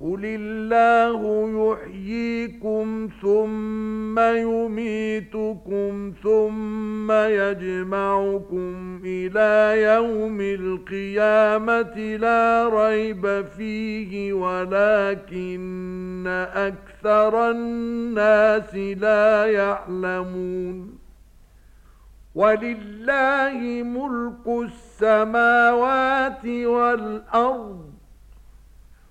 قل الله يحييكم ثم يميتكم ثم يجمعكم إلى يوم القيامة لا ريب فيه ولكن أكثر الناس لا يعلمون ولله ملك السماوات والأرض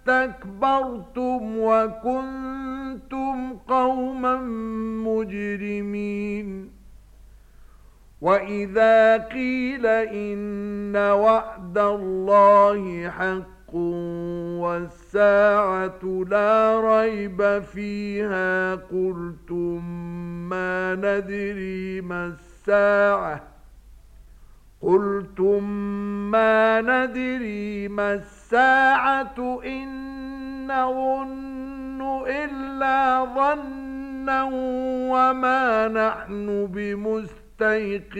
استكبرتم وكنتم قوما مجرمين وإذا قيل إن وعد الله حق والساعة لا ريب فيها قلتم ما ندري ما الساعة قلتم ما ندري ما الساعة إن نظن إلا ظنا وما نحن بمستيقنين